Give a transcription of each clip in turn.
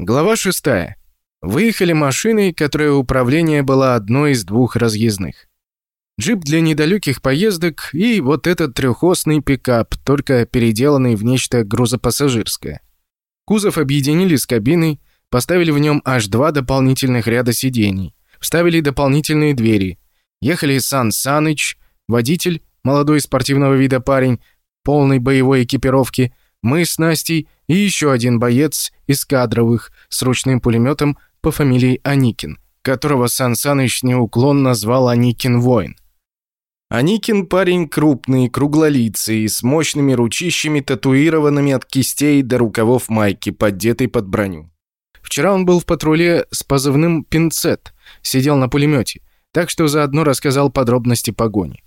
Глава 6. Выехали машиной, которая управление было одной из двух разъездных. Джип для недалеких поездок и вот этот трехосный пикап, только переделанный в нечто грузопассажирское. Кузов объединили с кабиной, поставили в нем аж два дополнительных ряда сидений, вставили дополнительные двери. Ехали Сан Саныч, водитель, молодой спортивного вида парень, полной боевой экипировки, мы с Настей и еще один боец из кадровых с ручным пулеметом по фамилии Аникин, которого Сан Саныч неуклонно назвал Аникин Воин. Аникин парень крупный, круглолицый, с мощными ручищами, татуированными от кистей до рукавов майки, поддетой под броню. Вчера он был в патруле с позывным «Пинцет», сидел на пулемете, так что заодно рассказал подробности погони.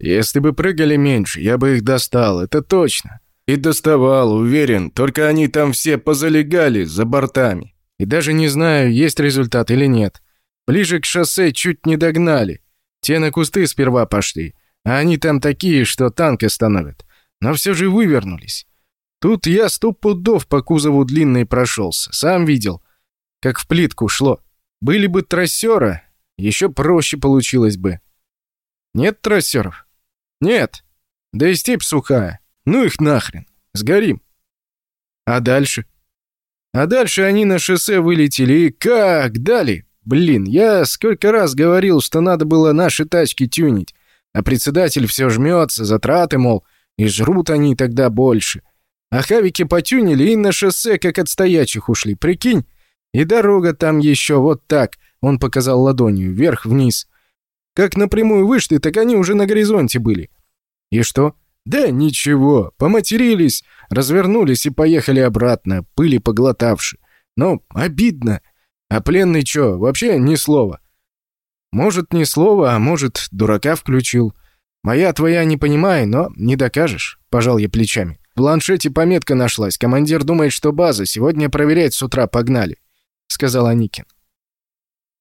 «Если бы прыгали меньше, я бы их достал, это точно. И доставал, уверен, только они там все позалегали за бортами. И даже не знаю, есть результат или нет. Ближе к шоссе чуть не догнали. Те на кусты сперва пошли, а они там такие, что танк остановят. Но все же вывернулись. Тут я сто пудов по кузову длинный прошелся. Сам видел, как в плитку шло. Были бы трассера, еще проще получилось бы. Нет трассеров? Нет. Да и степь сухая. Ну их нахрен. Сгорим. А дальше? А дальше они на шоссе вылетели и как дали? Блин, я сколько раз говорил, что надо было наши тачки тюнить. А председатель все жмется, затраты, мол, и жрут они тогда больше. А хавики потюнили и на шоссе, как от стоячих ушли, прикинь? И дорога там еще вот так, он показал ладонью, вверх-вниз. Как напрямую вышли, так они уже на горизонте были. И что? «Да ничего, поматерились, развернулись и поехали обратно, пыли поглотавши. Но обидно. А пленный чё, вообще ни слова. Может, ни слова, а может, дурака включил. Моя твоя не понимаю, но не докажешь», — пожал я плечами. «В планшете пометка нашлась. Командир думает, что база. Сегодня проверять с утра погнали», — сказал Аникин.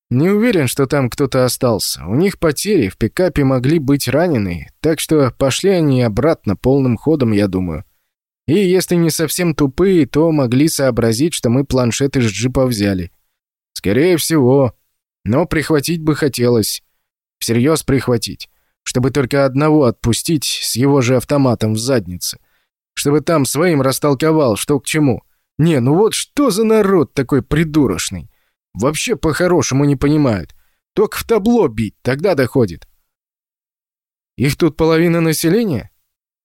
Не уверен, что там кто-то остался. У них потери, в пикапе могли быть раненые, так что пошли они обратно полным ходом, я думаю. И если не совсем тупые, то могли сообразить, что мы планшеты с джипа взяли. Скорее всего. Но прихватить бы хотелось. Всерьез прихватить. Чтобы только одного отпустить с его же автоматом в заднице. Чтобы там своим растолковал, что к чему. Не, ну вот что за народ такой придурочный. Вообще по-хорошему не понимают. Только в табло бить, тогда доходит. Их тут половина населения?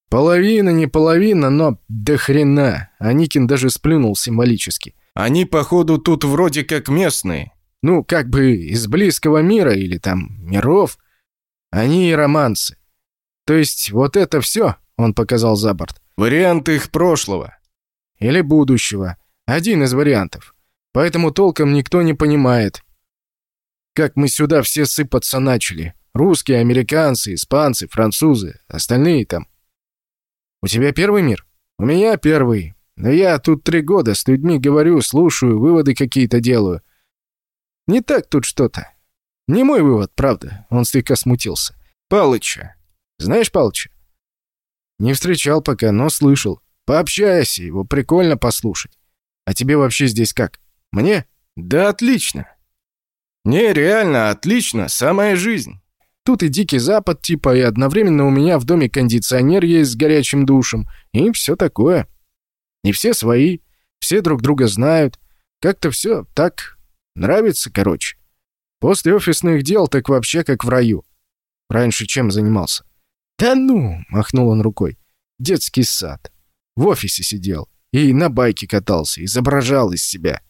Половина, не половина, но до хрена. Аникин даже сплюнул символически. Они, походу, тут вроде как местные. Ну, как бы из близкого мира или там миров. Они и романсы. То есть вот это все, он показал за борт. Вариант их прошлого. Или будущего. Один из вариантов. Поэтому толком никто не понимает, как мы сюда все сыпаться начали. Русские, американцы, испанцы, французы, остальные там. У тебя первый мир? У меня первый. Но я тут три года с людьми говорю, слушаю, выводы какие-то делаю. Не так тут что-то. Не мой вывод, правда. Он слегка смутился. Палыча. Знаешь Палыча? Не встречал пока, но слышал. Пообщайся, его прикольно послушать. А тебе вообще здесь как? Мне? Да отлично. Не, реально отлично, самая жизнь. Тут и Дикий Запад типа, и одновременно у меня в доме кондиционер есть с горячим душем, и все такое. И все свои, все друг друга знают. Как-то все так нравится, короче. После офисных дел так вообще как в раю. Раньше чем занимался? Да ну, махнул он рукой. Детский сад. В офисе сидел и на байке катался, изображал из себя.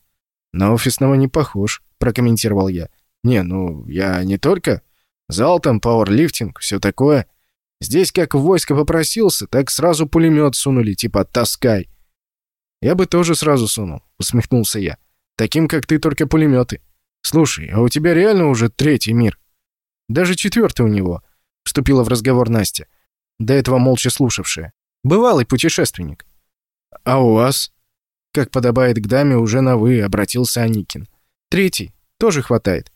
«На офисного не похож», — прокомментировал я. «Не, ну, я не только. Зал там, пауэрлифтинг, все такое. Здесь как в войско попросился, так сразу пулемет сунули, типа «таскай». «Я бы тоже сразу сунул», — усмехнулся я. «Таким, как ты, только пулеметы. Слушай, а у тебя реально уже третий мир?» «Даже четвертый у него», — вступила в разговор Настя, до этого молча слушавшая. «Бывалый путешественник». «А у вас?» Как подобает к даме, уже на «вы», обратился Аникин. Третий. Тоже хватает.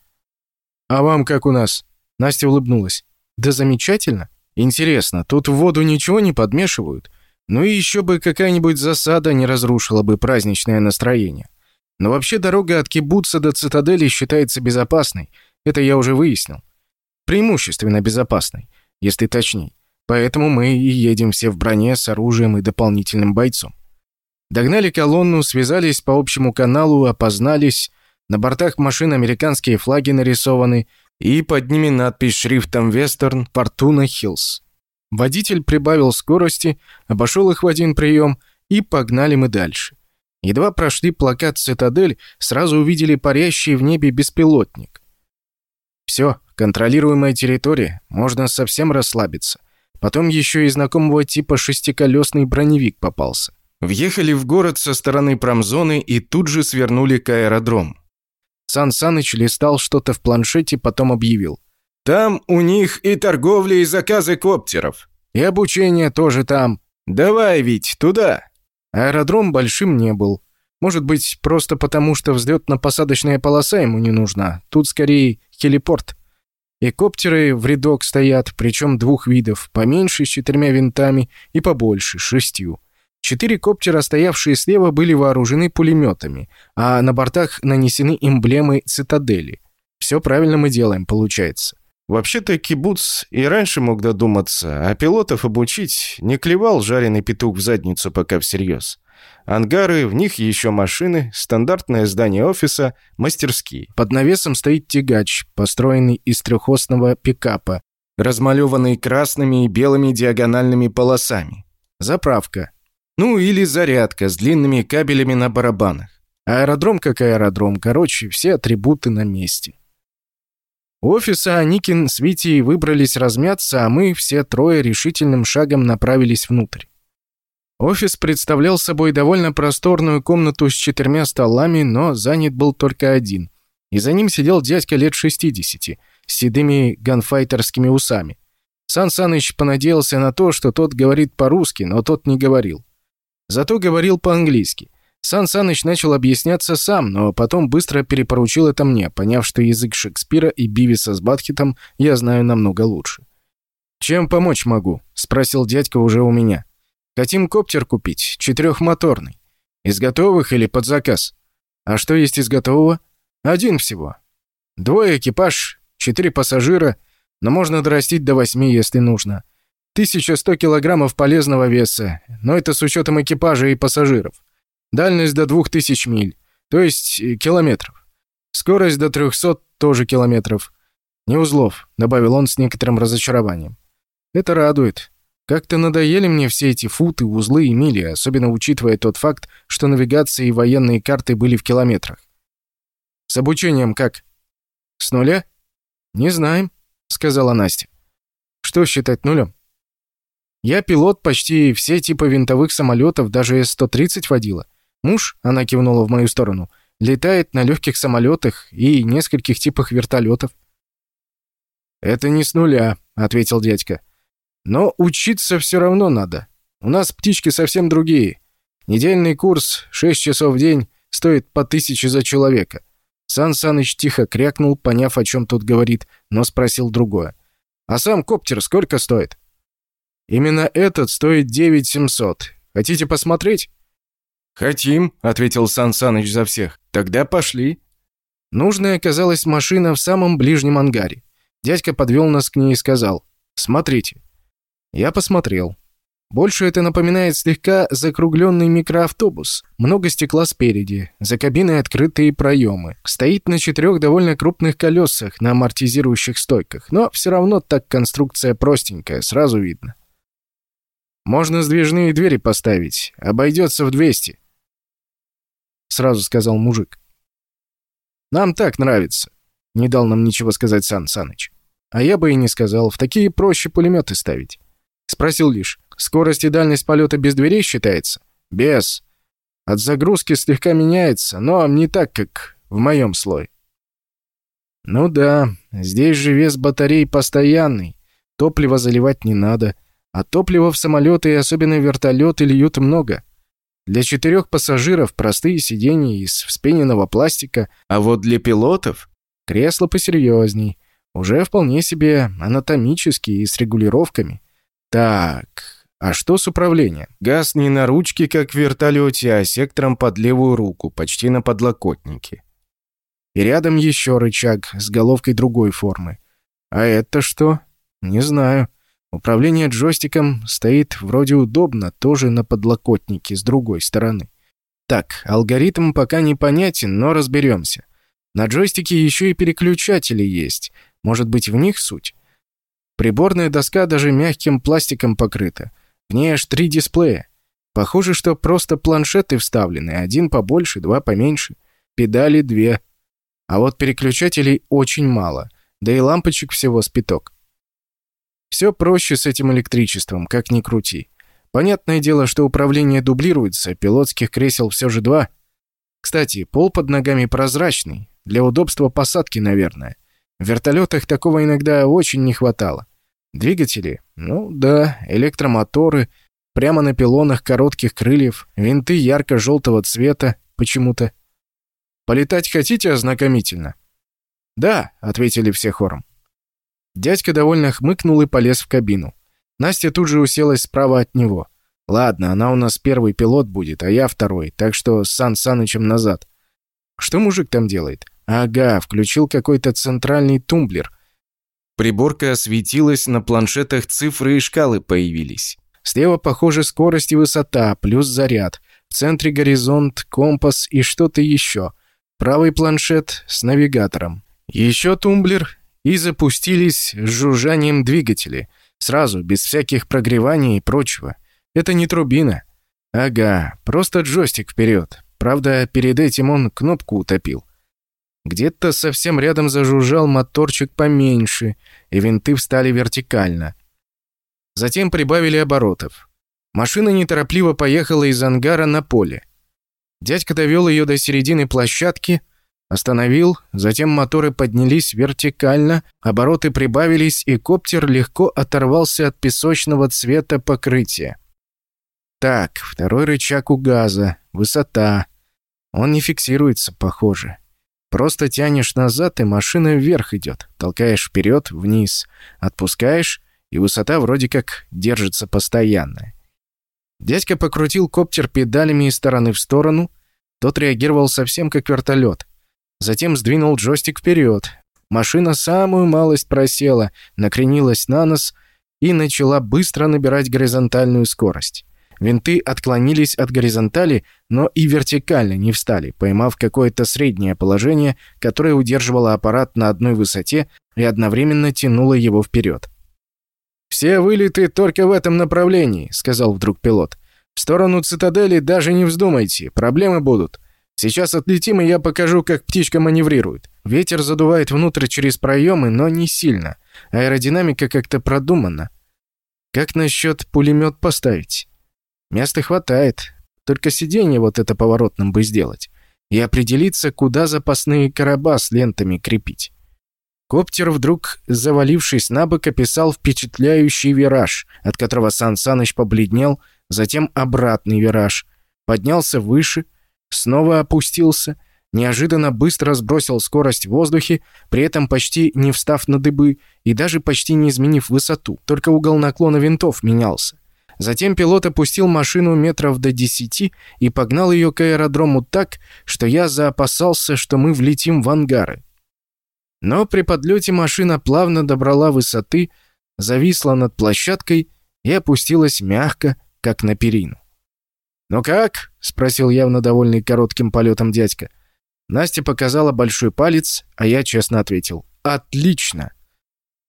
А вам как у нас? Настя улыбнулась. Да замечательно. Интересно, тут в воду ничего не подмешивают? Ну и еще бы какая-нибудь засада не разрушила бы праздничное настроение. Но вообще дорога от Кибуца до цитадели считается безопасной. Это я уже выяснил. Преимущественно безопасной, если точней. Поэтому мы и едем все в броне с оружием и дополнительным бойцом. Догнали колонну, связались по общему каналу, опознались. На бортах машин американские флаги нарисованы, и под ними надпись шрифтом «Вестерн Фортуна Хиллз». Водитель прибавил скорости, обошел их в один прием, и погнали мы дальше. Едва прошли плакат «Цитадель», сразу увидели парящий в небе беспилотник. Все, контролируемая территория, можно совсем расслабиться. Потом еще и знакомого типа шестиколесный броневик попался. Въехали в город со стороны промзоны и тут же свернули к аэродрому. Сан Саныч листал что-то в планшете, потом объявил. «Там у них и торговля, и заказы коптеров. И обучение тоже там. Давай, ведь туда!» Аэродром большим не был. Может быть, просто потому, что взлетно-посадочная полоса ему не нужна. Тут скорее хелипорт. И коптеры в рядок стоят, причем двух видов, поменьше с четырьмя винтами и побольше, с шестью. Четыре коптера, стоявшие слева, были вооружены пулеметами, а на бортах нанесены эмблемы цитадели. Все правильно мы делаем, получается. Вообще-то кибуц и раньше мог додуматься, а пилотов обучить не клевал жареный петух в задницу пока всерьез. Ангары, в них еще машины, стандартное здание офиса, мастерские. Под навесом стоит тягач, построенный из трехосного пикапа, размалеванный красными и белыми диагональными полосами. Заправка. Ну или зарядка с длинными кабелями на барабанах. Аэродром как аэродром, короче, все атрибуты на месте. У офиса Аникин с Витей выбрались размяться, а мы все трое решительным шагом направились внутрь. Офис представлял собой довольно просторную комнату с четырьмя столами, но занят был только один. И за ним сидел дядька лет 60, с седыми ганфайтерскими усами. Сан Саныч понадеялся на то, что тот говорит по-русски, но тот не говорил. Зато говорил по-английски. Сан Саныч начал объясняться сам, но потом быстро перепоручил это мне, поняв, что язык Шекспира и Бивиса с Батхитом я знаю намного лучше. «Чем помочь могу?» – спросил дядька уже у меня. «Хотим коптер купить, четырехмоторный. Из готовых или под заказ?» «А что есть из готового?» «Один всего. Двое экипаж, четыре пассажира, но можно дорастить до восьми, если нужно. 1100 килограммов полезного веса, но это с учетом экипажа и пассажиров. Дальность до 2000 миль, то есть э, километров. Скорость до 300 тоже километров. Не узлов, добавил он с некоторым разочарованием. Это радует. Как-то надоели мне все эти футы, узлы и мили, особенно учитывая тот факт, что навигация и военные карты были в километрах. С обучением как? С нуля? Не знаем, сказала Настя. Что считать нулем? Я пилот почти все типы винтовых самолетов, даже С-130 водила. Муж, она кивнула в мою сторону, летает на легких самолетах и нескольких типах вертолетов. «Это не с нуля», — ответил дядька. «Но учиться все равно надо. У нас птички совсем другие. Недельный курс, 6 часов в день, стоит по тысяче за человека». Сан Саныч тихо крякнул, поняв, о чем тут говорит, но спросил другое. «А сам коптер сколько стоит?» Именно этот стоит 9700. Хотите посмотреть?» «Хотим», — ответил Сан Саныч за всех. «Тогда пошли». Нужная оказалась машина в самом ближнем ангаре. Дядька подвел нас к ней и сказал «Смотрите». Я посмотрел. Больше это напоминает слегка закругленный микроавтобус. Много стекла спереди, за кабиной открытые проемы. Стоит на четырех довольно крупных колесах на амортизирующих стойках, но все равно так конструкция простенькая, сразу видно. Можно сдвижные двери поставить. Обойдется в 200. Сразу сказал мужик. Нам так нравится. Не дал нам ничего сказать Сан Саныч. А я бы и не сказал. В такие проще пулеметы ставить. Спросил лишь. Скорость и дальность полета без дверей считается? Без. От загрузки слегка меняется, но не так, как в моем слое. Ну да, здесь же вес батарей постоянный. Топливо заливать не надо. А топлива в самолеты и особенно вертолеты льют много. Для четырех пассажиров простые сиденья из вспененного пластика, а вот для пилотов кресла посерьезней. Уже вполне себе анатомические и с регулировками. Так, А что с управлением? Газ не на ручке, как в вертолете, а сектором под левую руку, почти на подлокотнике. И рядом еще рычаг с головкой другой формы. А это что? Не знаю. Управление джойстиком стоит вроде удобно, тоже на подлокотнике с другой стороны. Так, алгоритм пока непонятен, но разберемся. На джойстике еще и переключатели есть. Может быть, в них суть? Приборная доска даже мягким пластиком покрыта. В ней аж три дисплея. Похоже, что просто планшеты вставлены, один побольше, два поменьше. Педали две. А вот переключателей очень мало, да и лампочек всего с пяток. Все проще с этим электричеством, как ни крути. Понятное дело, что управление дублируется, пилотских кресел все же два. Кстати, пол под ногами прозрачный, для удобства посадки, наверное. В вертолетах такого иногда очень не хватало. Двигатели? Ну да, электромоторы, прямо на пилонах коротких крыльев, винты ярко-желтого цвета почему-то. «Полетать хотите ознакомительно?» «Да», — ответили все хором. Дядька довольно хмыкнул и полез в кабину. Настя тут же уселась справа от него. «Ладно, она у нас первый пилот будет, а я второй, так что с Сан Санычем назад». «Что мужик там делает?» «Ага, включил какой-то центральный тумблер. Приборка осветилась, на планшетах цифры и шкалы появились. Слева, похоже, скорость и высота, плюс заряд. В центре горизонт, компас и что-то еще. Правый планшет с навигатором. Еще тумблер, и запустились с жужжанием двигатели. Сразу, без всяких прогреваний и прочего. Это не турбина. Ага, просто джойстик вперед. Правда, перед этим он кнопку утопил. Где-то совсем рядом зажужжал моторчик поменьше, и винты встали вертикально. Затем прибавили оборотов. Машина неторопливо поехала из ангара на поле. Дядька довел ее до середины площадки, остановил, затем моторы поднялись вертикально, обороты прибавились, и коптер легко оторвался от песочного цвета покрытия. Так, второй рычаг у газа, высота. Он не фиксируется, похоже. Просто тянешь назад, и машина вверх идет. Толкаешь вперед, вниз. Отпускаешь, и высота вроде как держится постоянно. Дядька покрутил коптер педалями из стороны в сторону. Тот реагировал совсем как вертолет. Затем сдвинул джойстик вперед. Машина самую малость просела, накренилась на нос и начала быстро набирать горизонтальную скорость. Винты отклонились от горизонтали, но и вертикально не встали, поймав какое-то среднее положение, которое удерживало аппарат на одной высоте и одновременно тянуло его вперед. «Все вылеты только в этом направлении», — сказал вдруг пилот. «В сторону цитадели даже не вздумайте, проблемы будут. Сейчас отлетим, и я покажу, как птичка маневрирует. Ветер задувает внутрь через проемы, но не сильно. Аэродинамика как-то продумана. Как насчет пулемет поставить?» Места хватает. Только сиденье вот это поворотным бы сделать. И определиться, куда запасные короба с лентами крепить. Коптер вдруг, завалившись на бок, описал впечатляющий вираж, от которого Сан Саныч побледнел, затем обратный вираж. Поднялся выше, снова опустился, неожиданно быстро сбросил скорость в воздухе, при этом почти не встав на дыбы и даже почти не изменив высоту, только угол наклона винтов менялся. Затем пилот опустил машину метров до десяти и погнал ее к аэродрому так, что я заопасался, что мы влетим в ангары. Но при подлете машина плавно добрала высоты, зависла над площадкой и опустилась мягко, как на перину. «Ну как?» — спросил явно довольный коротким полетом дядька. Настя показала большой палец, а я честно ответил. «Отлично!»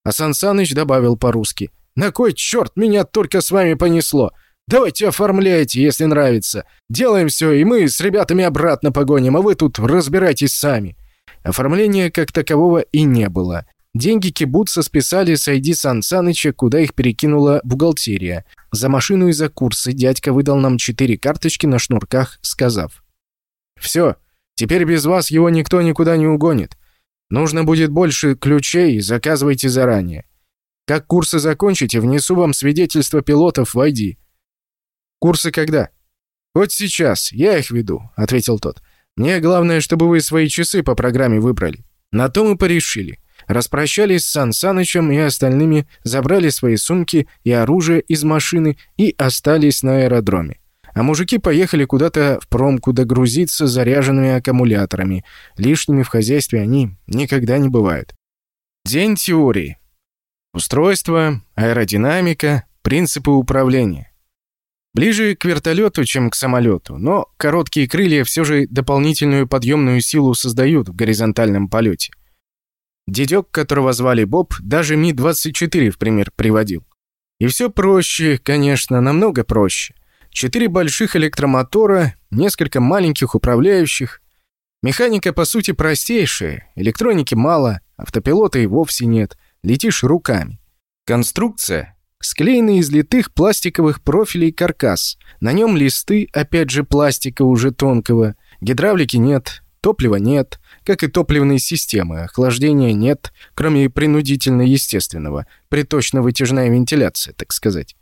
А Сан Саныч добавил по-русски. На кой черт меня только с вами понесло? Давайте оформляйте, если нравится. Делаем все, и мы с ребятами обратно погоним, а вы тут разбирайтесь сами». Оформления как такового и не было. Деньги кибуца списали с Айди Сан Саныча, куда их перекинула бухгалтерия. За машину и за курсы дядька выдал нам четыре карточки на шнурках, сказав. «Все, теперь без вас его никто никуда не угонит. Нужно будет больше ключей, заказывайте заранее. Как курсы закончите, внесу вам свидетельство пилотов в ID». «Курсы когда?» «Вот сейчас. Я их веду», — ответил тот. «Мне главное, чтобы вы свои часы по программе выбрали». На то мы порешили. Распрощались с Сан Санычем и остальными, забрали свои сумки и оружие из машины и остались на аэродроме. А мужики поехали куда-то в промку догрузиться заряженными аккумуляторами. Лишними в хозяйстве они никогда не бывают. День теории. Устройство, аэродинамика, принципы управления. Ближе к вертолету, чем к самолету, но короткие крылья все же дополнительную подъемную силу создают в горизонтальном полете. Дедек, которого звали Боб, даже Ми-24 в пример приводил. И все проще, конечно, намного проще. Четыре больших электромотора, несколько маленьких управляющих. Механика, по сути, простейшая, электроники мало, автопилота и вовсе нет, летишь руками. Конструкция Склеенный из литых пластиковых профилей каркас. На нем листы, опять же пластика уже тонкого. Гидравлики нет, топлива нет, как и топливной системы. Охлаждения нет, кроме принудительно-естественного. Приточно-вытяжная вентиляция, так сказать.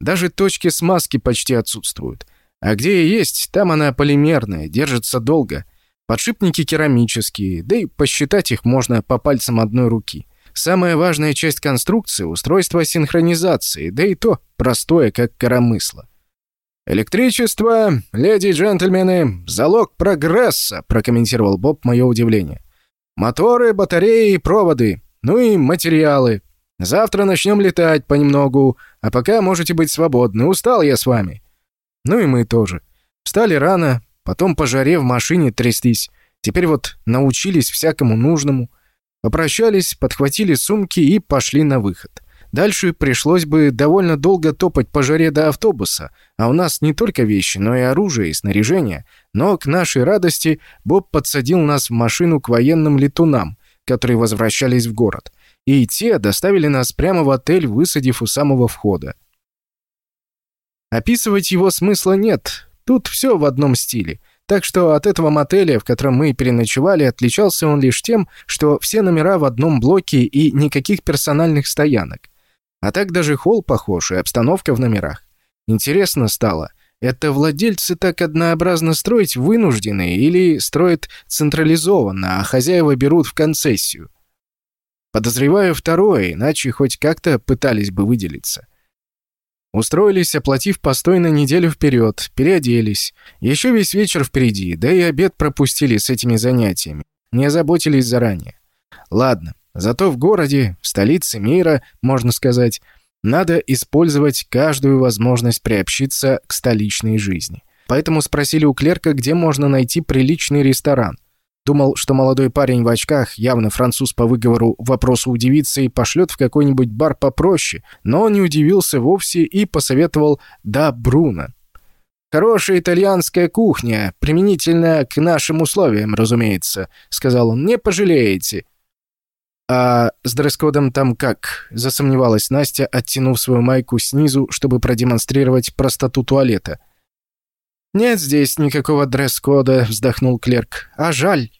Даже точки смазки почти отсутствуют. А где и есть, там она полимерная, держится долго. Подшипники керамические, да и посчитать их можно по пальцам одной руки. Самая важная часть конструкции — устройство синхронизации, да и то простое, как коромысло. «Электричество, леди и джентльмены, залог прогресса», — прокомментировал Боб мое удивление. «Моторы, батареи и проводы, ну и материалы. Завтра начнем летать понемногу, а пока можете быть свободны. Устал я с вами». Ну и мы тоже. Встали рано, потом по жаре в машине трястись. Теперь вот научились всякому нужному. Попрощались, подхватили сумки и пошли на выход. Дальше пришлось бы довольно долго топать по жаре до автобуса, а у нас не только вещи, но и оружие и снаряжение. Но, к нашей радости, Боб подсадил нас в машину к военным летунам, которые возвращались в город. И те доставили нас прямо в отель, высадив у самого входа. Описывать его смысла нет, тут все в одном стиле. Так что от этого мотеля, в котором мы переночевали, отличался он лишь тем, что все номера в одном блоке и никаких персональных стоянок. А так даже холл похож и обстановка в номерах. Интересно стало, это владельцы так однообразно строить вынуждены или строят централизованно, а хозяева берут в концессию? Подозреваю второе, иначе хоть как-то пытались бы выделиться. Устроились, оплатив постой на неделю вперед, переоделись. Еще весь вечер впереди, да и обед пропустили с этими занятиями. Не озаботились заранее. Ладно, зато в городе, в столице мира, можно сказать, надо использовать каждую возможность приобщиться к столичной жизни. Поэтому спросили у клерка, где можно найти приличный ресторан. Думал, что молодой парень в очках, явно француз по выговору, вопросу удивится и пошлет в какой-нибудь бар попроще, но он не удивился вовсе и посоветовал «Да, Бруно». «Хорошая итальянская кухня, применительно к нашим условиям, разумеется», — сказал он, — «не пожалеете». «А с дресс-кодом там как?» — засомневалась Настя, оттянув свою майку снизу, чтобы продемонстрировать простоту туалета. «Нет здесь никакого дресс-кода», — вздохнул клерк. «А жаль».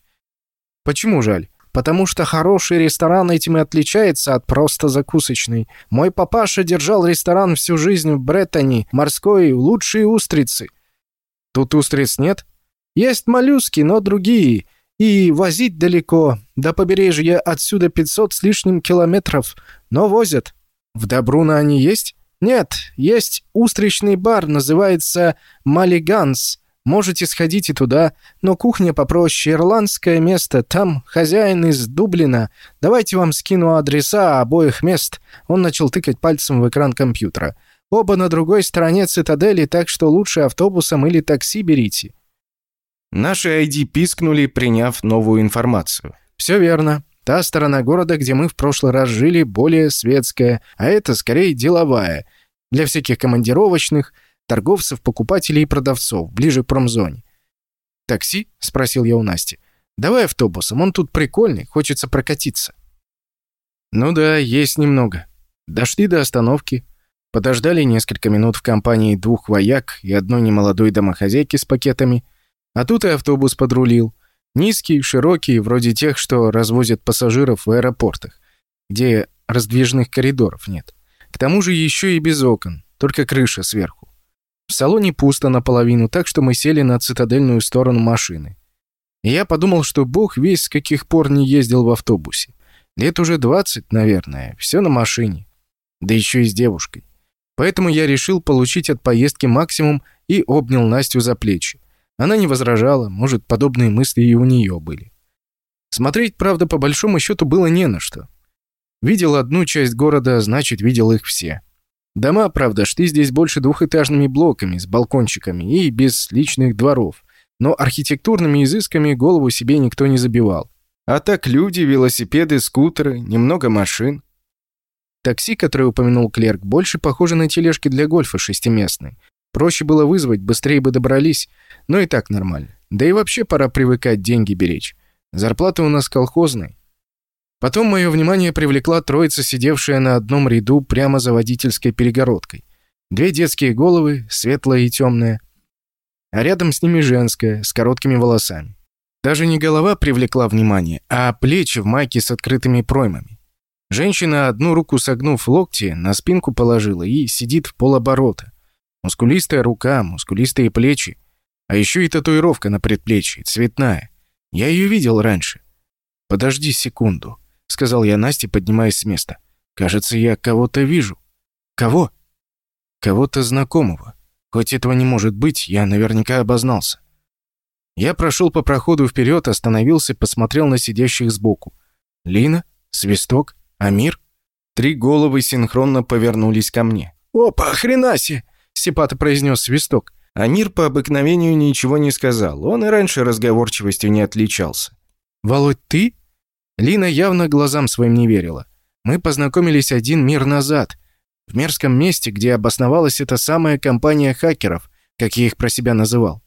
Почему жаль? Потому что хороший ресторан этим и отличается от просто закусочной. Мой папаша держал ресторан всю жизнь в Бреттоне, морской, лучшие устрицы. Тут устриц нет? Есть моллюски, но другие. И возить далеко. До побережья отсюда 500 с лишним километров. Но возят. В Добруна они есть? Нет, есть устричный бар, называется «Маллиганс». Можете сходить и туда, но кухня попроще, ирландское место, там хозяин из Дублина. Давайте вам скину адреса обоих мест». Он начал тыкать пальцем в экран компьютера. «Оба на другой стороне цитадели, так что лучше автобусом или такси берите». Наши ID пискнули, приняв новую информацию. «Все верно. Та сторона города, где мы в прошлый раз жили, более светская, а это скорее деловая. Для всяких командировочных – торговцев, покупателей и продавцов, ближе к промзоне. «Такси?» — спросил я у Насти. «Давай автобусом, он тут прикольный, хочется прокатиться». «Ну да, есть немного». Дошли до остановки, подождали несколько минут в компании двух вояк и одной немолодой домохозяйки с пакетами, а тут и автобус подрулил. Низкий, широкий, вроде тех, что развозят пассажиров в аэропортах, где раздвижных коридоров нет. К тому же еще и без окон, только крыша сверху. В салоне пусто наполовину, так что мы сели на цитадельную сторону машины. И я подумал, что бог весь с каких пор не ездил в автобусе. Лет уже 20, наверное, все на машине. Да еще и с девушкой. Поэтому я решил получить от поездки максимум и обнял Настю за плечи. Она не возражала, может, подобные мысли и у нее были. Смотреть, правда, по большому счету было не на что. Видел одну часть города, значит, видел их все. Дома, правда, шли здесь больше двухэтажными блоками, с балкончиками и без личных дворов. Но архитектурными изысками голову себе никто не забивал. А так люди, велосипеды, скутеры, немного машин. Такси, которое упомянул клерк, больше похоже на тележки для гольфа шестиместные. Проще было вызвать, быстрее бы добрались, но и так нормально. Да и вообще пора привыкать деньги беречь. Зарплата у нас колхозная. Потом мое внимание привлекла троица, сидевшая на одном ряду прямо за водительской перегородкой. Две детские головы, светлая и темная, а рядом с ними женская, с короткими волосами. Даже не голова привлекла внимание, а плечи в майке с открытыми проймами. Женщина, одну руку согнув локти, на спинку положила и сидит в полоборота. Мускулистая рука, мускулистые плечи, а еще и татуировка на предплечье, цветная. Я ее видел раньше. «Подожди секунду», — сказал я Насте, поднимаясь с места. «Кажется, я кого-то вижу». «Кого?» «Кого-то знакомого. Хоть этого не может быть, я наверняка обознался». Я прошел по проходу вперед, остановился, посмотрел на сидящих сбоку. Лина, Свисток, Амир. Три головы синхронно повернулись ко мне. «Опа, хренаси!» — сипато произнес Свисток. Амир по обыкновению ничего не сказал. Он и раньше разговорчивостью не отличался. «Володь, ты?» Лина явно глазам своим не верила. «Мы познакомились один мир назад, в мерзком месте, где обосновалась эта самая компания хакеров, как я их про себя называл.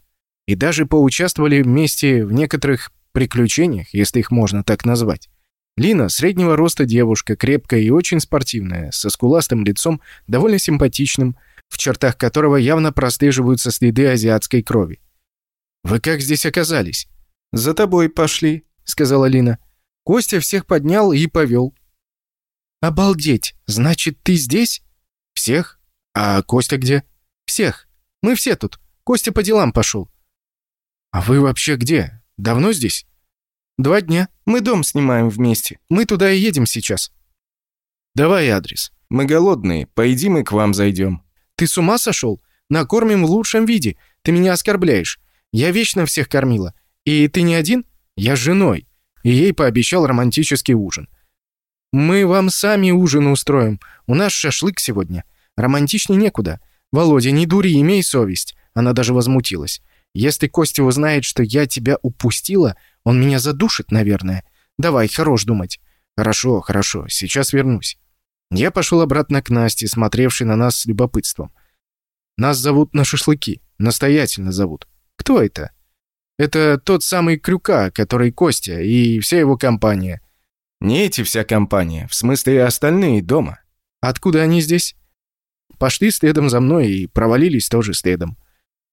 И даже поучаствовали вместе в некоторых приключениях, если их можно так назвать. Лина – среднего роста девушка, крепкая и очень спортивная, со скуластым лицом, довольно симпатичным, в чертах которого явно прослеживаются следы азиатской крови. «Вы как здесь оказались?» «За тобой пошли», — сказала Лина. Костя всех поднял и повел. «Обалдеть! Значит, ты здесь?» «Всех? А Костя где?» «Всех. Мы все тут. Костя по делам пошел». «А вы вообще где? Давно здесь?» «Два дня. Мы дом снимаем вместе. Мы туда и едем сейчас». «Давай адрес. Мы голодные. Пойди мы к вам зайдем». «Ты с ума сошел? Накормим в лучшем виде. Ты меня оскорбляешь. Я вечно всех кормила. И ты не один? Я с женой и ей пообещал романтический ужин. «Мы вам сами ужин устроим. У нас шашлык сегодня. Романтичней некуда. Володя, не дури, имей совесть». Она даже возмутилась. «Если Костя узнает, что я тебя упустила, он меня задушит, наверное. Давай, хорош думать». «Хорошо, хорошо. Сейчас вернусь». Я пошел обратно к Насте, смотревшей на нас с любопытством. «Нас зовут на шашлыки. Настоятельно зовут. Кто это?» Это тот самый Крюка, который Костя и вся его компания. Не эти вся компания, в смысле остальные дома. Откуда они здесь? Пошли следом за мной и провалились тоже следом.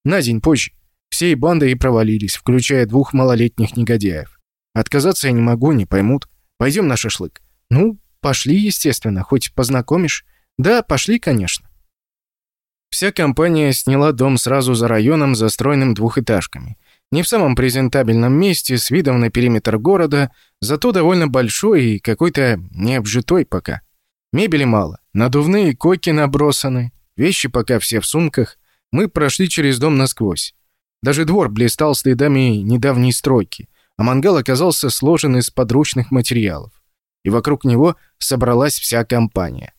На день позже. Всей бандой и провалились, включая двух малолетних негодяев. Отказаться я не могу, не поймут. Пойдем на шашлык. Ну, пошли, естественно, хоть познакомишь. Да, пошли, конечно. Вся компания сняла дом сразу за районом, застроенным двухэтажками. Не в самом презентабельном месте, с видом на периметр города, зато довольно большой и какой-то необжитой пока. Мебели мало, надувные койки набросаны, вещи пока все в сумках. Мы прошли через дом насквозь. Даже двор блистал следами недавней стройки, а мангал оказался сложен из подручных материалов. И вокруг него собралась вся компания.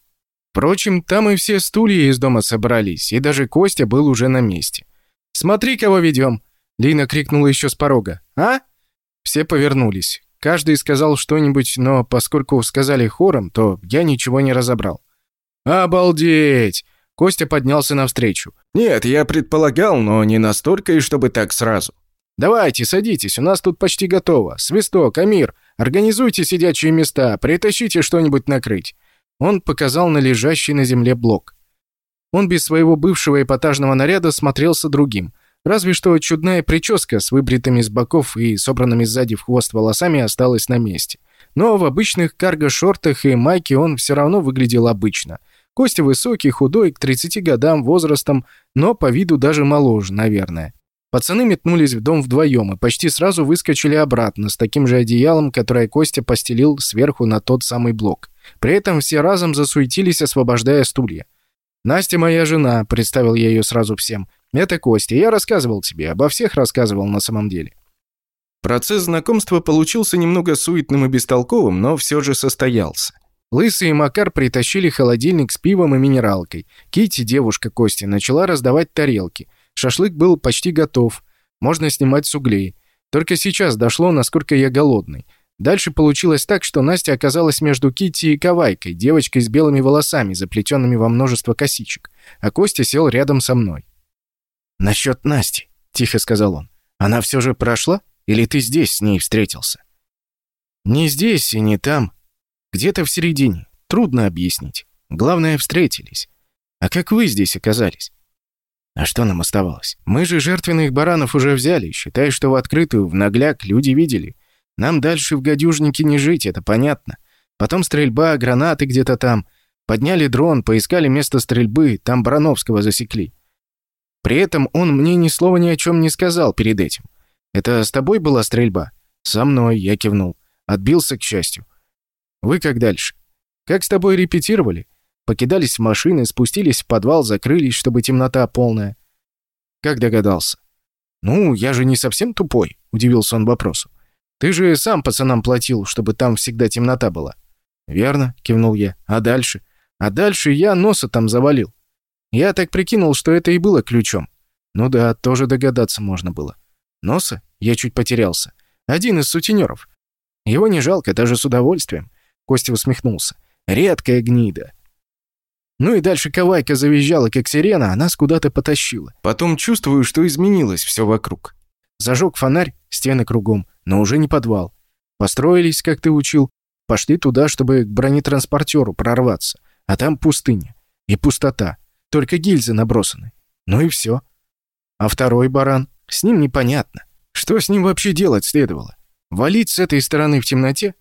Впрочем, там и все стулья из дома собрались, и даже Костя был уже на месте. «Смотри, кого ведем!» Лина крикнула еще с порога. «А?» Все повернулись. Каждый сказал что-нибудь, но поскольку сказали хором, то я ничего не разобрал. «Обалдеть!» Костя поднялся навстречу. «Нет, я предполагал, но не настолько и чтобы так сразу». «Давайте, садитесь, у нас тут почти готово. Свисток, Амир, организуйте сидячие места, притащите что-нибудь накрыть». Он показал на лежащий на земле блок. Он без своего бывшего эпатажного наряда смотрелся другим. Разве что чудная прическа с выбритыми с боков и собранными сзади в хвост волосами осталась на месте. Но в обычных карго-шортах и майке он все равно выглядел обычно. Костя высокий, худой, к 30 годам возрастом, но по виду даже моложе, наверное. Пацаны метнулись в дом вдвоем и почти сразу выскочили обратно с таким же одеялом, которое Костя постелил сверху на тот самый блок. При этом все разом засуетились, освобождая стулья. «Настя моя жена», — представил я ее сразу всем. «Это Костя. Я рассказывал тебе. Обо всех рассказывал на самом деле». Процесс знакомства получился немного суетным и бестолковым, но все же состоялся. Лысый и Макар притащили холодильник с пивом и минералкой. Кити, девушка Кости, начала раздавать тарелки. Шашлык был почти готов. Можно снимать с углей. Только сейчас дошло, насколько я голодный. Дальше получилось так, что Настя оказалась между Кити и Кавайкой, девочкой с белыми волосами, заплетенными во множество косичек. А Костя сел рядом со мной. «Насчет Насти», — тихо сказал он. «Она все же прошла? Или ты здесь с ней встретился?» «Не здесь и не там», где-то в середине. Трудно объяснить. Главное, встретились. А как вы здесь оказались? А что нам оставалось? Мы же жертвенных баранов уже взяли, считай, что в открытую, в нагляк люди видели. Нам дальше в гадюжнике не жить, это понятно. Потом стрельба, гранаты где-то там. Подняли дрон, поискали место стрельбы, там Барановского засекли. При этом он мне ни слова ни о чем не сказал перед этим. «Это с тобой была стрельба?» «Со мной», — я кивнул. Отбился, к счастью. Вы как дальше? Как с тобой репетировали? Покидались в машины, спустились в подвал, закрылись, чтобы темнота полная. Как догадался? Ну, я же не совсем тупой, удивился он вопросу. Ты же сам пацанам платил, чтобы там всегда темнота была. Верно, кивнул я. А дальше? А дальше я носа там завалил. Я так прикинул, что это и было ключом. Ну да, тоже догадаться можно было. Носа? Я чуть потерялся. Один из сутенеров. Его не жалко, даже с удовольствием. Костя усмехнулся. «Редкая гнида». Ну и дальше Кавайка завизжала, как сирена, а нас куда-то потащила. Потом чувствую, что изменилось все вокруг. Зажег фонарь, стены кругом, но уже не подвал. Построились, как ты учил, пошли туда, чтобы к бронетранспортеру прорваться. А там пустыня. И пустота. Только гильзы набросаны. Ну и все. А второй баран? С ним непонятно. Что с ним вообще делать следовало? Валить с этой стороны в темноте?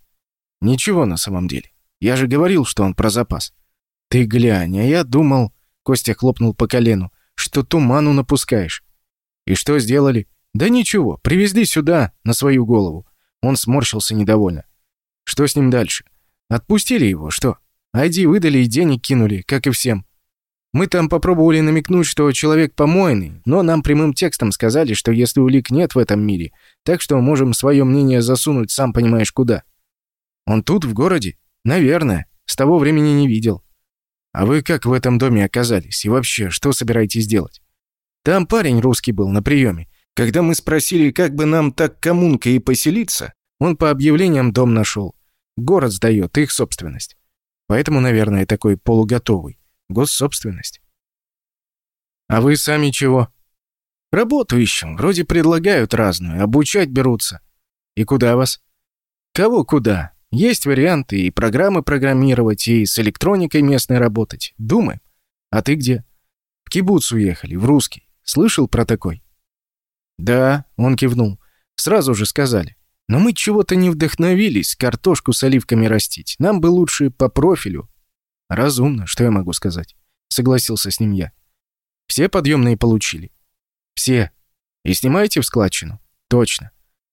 Ничего на самом деле. Я же говорил, что он про запас. Ты глянь, а я думал... Костя хлопнул по колену. Что туману напускаешь. И что сделали? Да ничего, привезли сюда, на свою голову. Он сморщился недовольно. Что с ним дальше? Отпустили его, что? Айди выдали и денег кинули, как и всем. Мы там попробовали намекнуть, что человек помойный, но нам прямым текстом сказали, что если улик нет в этом мире, так что можем свое мнение засунуть сам понимаешь куда. Он тут, в городе? Наверное. С того времени не видел. А вы как в этом доме оказались? И вообще, что собираетесь делать? Там парень русский был на приеме. Когда мы спросили, как бы нам так коммункой и поселиться, он по объявлениям дом нашел. Город сдает, их собственность. Поэтому, наверное, такой полуготовый. Госсобственность. А вы сами чего? Работу ищем. Вроде предлагают разную. Обучать берутся. И куда вас? Кого куда? Есть варианты и программы программировать, и с электроникой местной работать. Думаем. А ты где? В кибуц уехали, в русский. Слышал про такой? Да, он кивнул. Сразу же сказали. Но мы чего-то не вдохновились картошку с оливками растить. Нам бы лучше по профилю. Разумно, что я могу сказать. Согласился с ним я. Все подъемные получили? Все. И снимаете в складчину? Точно.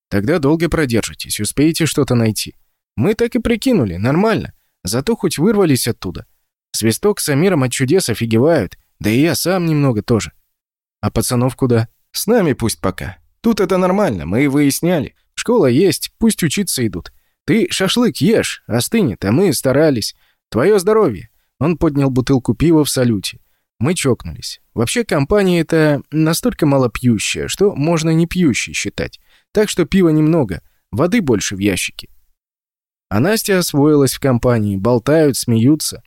Тогда долго продержитесь, успеете что-то найти. Мы так и прикинули, нормально. Зато хоть вырвались оттуда. Свисток с Амиром от чудес офигевают, да и я сам немного тоже. А пацанов куда? С нами пусть пока. Тут это нормально, мы и выясняли. Школа есть, пусть учиться идут. Ты шашлык ешь, остынет, а мы старались. Твое здоровье. Он поднял бутылку пива в салюте. Мы чокнулись. Вообще компания это настолько малопьющая, что можно не пьющей считать. Так что пива немного, воды больше в ящике. А Настя освоилась в компании, болтают, смеются.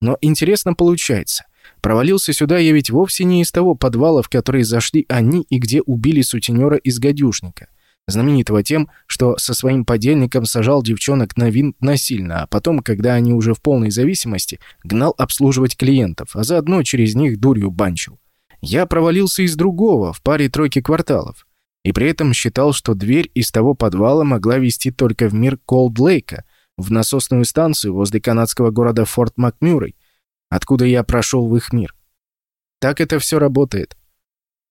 Но интересно получается. Провалился сюда я ведь вовсе не из того подвала, в который зашли они и где убили сутенера из гадюшника. Знаменитого тем, что со своим подельником сажал девчонок на винт насильно, а потом, когда они уже в полной зависимости, гнал обслуживать клиентов, а заодно через них дурью банчил. Я провалился из другого, в паре тройки кварталов и при этом считал, что дверь из того подвала могла вести только в мир Колд-Лейка, в насосную станцию возле канадского города Форт Макмюррей, откуда я прошел в их мир. Так это все работает.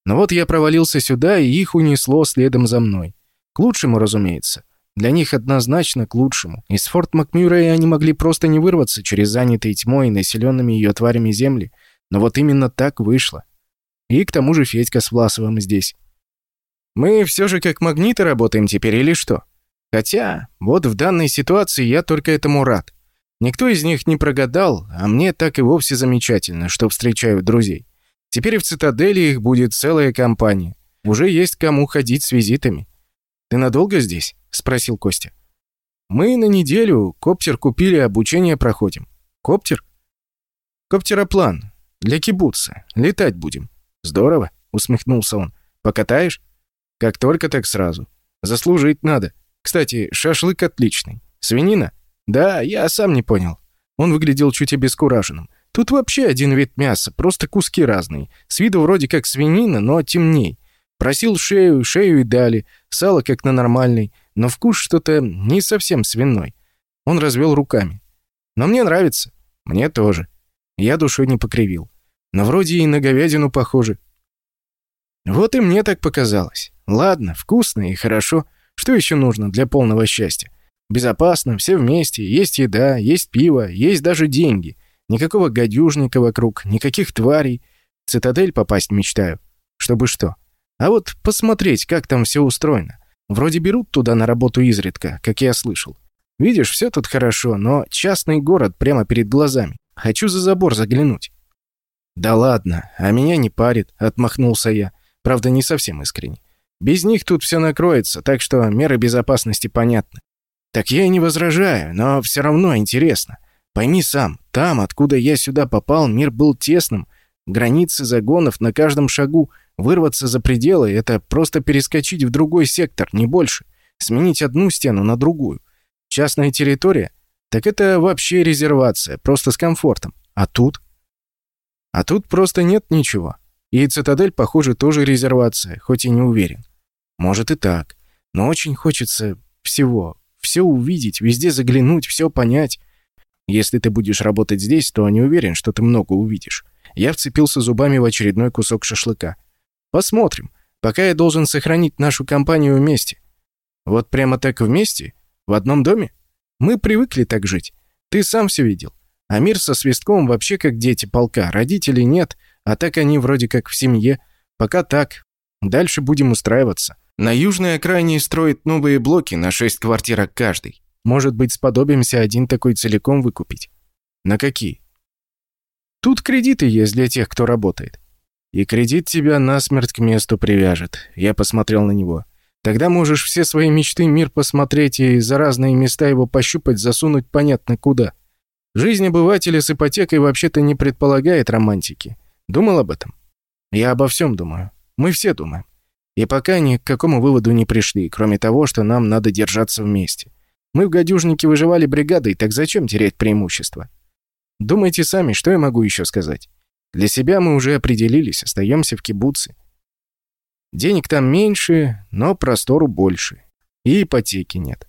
Но вот я провалился сюда, и их унесло следом за мной. К лучшему, разумеется. Для них однозначно к лучшему. Из Форт Макмюррея они могли просто не вырваться через занятые тьмой и населенными ее тварями земли. Но вот именно так вышло. И к тому же Федька с Власовым здесь. Мы все же как магниты работаем теперь или что? Хотя, вот в данной ситуации я только этому рад. Никто из них не прогадал, а мне так и вовсе замечательно, что встречают друзей. Теперь в цитадели их будет целая компания. Уже есть кому ходить с визитами. «Ты надолго здесь?» — спросил Костя. «Мы на неделю. Коптер купили, обучение проходим». «Коптер?» «Коптероплан. Для кибуца. Летать будем». «Здорово», — усмехнулся он. «Покатаешь?» «Как только, так сразу. Заслужить надо. Кстати, шашлык отличный. Свинина?» «Да, я сам не понял». Он выглядел чуть обескураженным. Тут вообще один вид мяса, просто куски разные. С виду вроде как свинина, но темней. Просил шею, шею и дали. Сало как на нормальный, но вкус что-то не совсем свиной. Он развел руками. Но мне нравится. Мне тоже. Я душой не покривил. Но вроде и на говядину похоже. Вот и мне так показалось. Ладно, вкусно и хорошо. Что еще нужно для полного счастья? Безопасно, все вместе, есть еда, есть пиво, есть даже деньги. Никакого гадюжника вокруг, никаких тварей. В цитадель попасть мечтаю. Чтобы что? А вот посмотреть, как там все устроено. Вроде берут туда на работу изредка, как я слышал. Видишь, все тут хорошо, но частный город прямо перед глазами. Хочу за забор заглянуть. Да ладно, а меня не парит, отмахнулся я. Правда, не совсем искренне. Без них тут все накроется, так что меры безопасности понятны. Так я и не возражаю, но все равно интересно. Пойми сам, там, откуда я сюда попал, мир был тесным, границы загонов на каждом шагу. Вырваться за пределы — это просто перескочить в другой сектор, не больше. Сменить одну стену на другую. Частная территория? Так это вообще резервация, просто с комфортом. А тут? А тут просто нет ничего. И цитадель, похоже, тоже резервация, хоть и не уверен. Может и так. Но очень хочется всего. Все увидеть, везде заглянуть, все понять. Если ты будешь работать здесь, то не уверен, что ты много увидишь. Я вцепился зубами в очередной кусок шашлыка. Посмотрим. Пока я должен сохранить нашу компанию вместе. Вот прямо так вместе? В одном доме? Мы привыкли так жить. Ты сам все видел. А мир со свистком вообще как дети полка. Родителей нет, а так они вроде как в семье. Пока так. Дальше будем устраиваться. На южной окраине строят новые блоки на шесть квартирок каждый. Может быть, сподобимся один такой целиком выкупить? На какие? Тут кредиты есть для тех, кто работает. И кредит тебя насмерть к месту привяжет. Я посмотрел на него. Тогда можешь все свои мечты мир посмотреть и за разные места его пощупать, засунуть понятно куда. Жизнь обывателя с ипотекой вообще-то не предполагает романтики. Думал об этом? Я обо всем думаю. Мы все думаем. И пока ни к какому выводу не пришли, кроме того, что нам надо держаться вместе. Мы в гадюжнике выживали бригадой, так зачем терять преимущество? Думайте сами, что я могу еще сказать. Для себя мы уже определились, остаемся в кибуце. Денег там меньше, но простору больше. И ипотеки нет.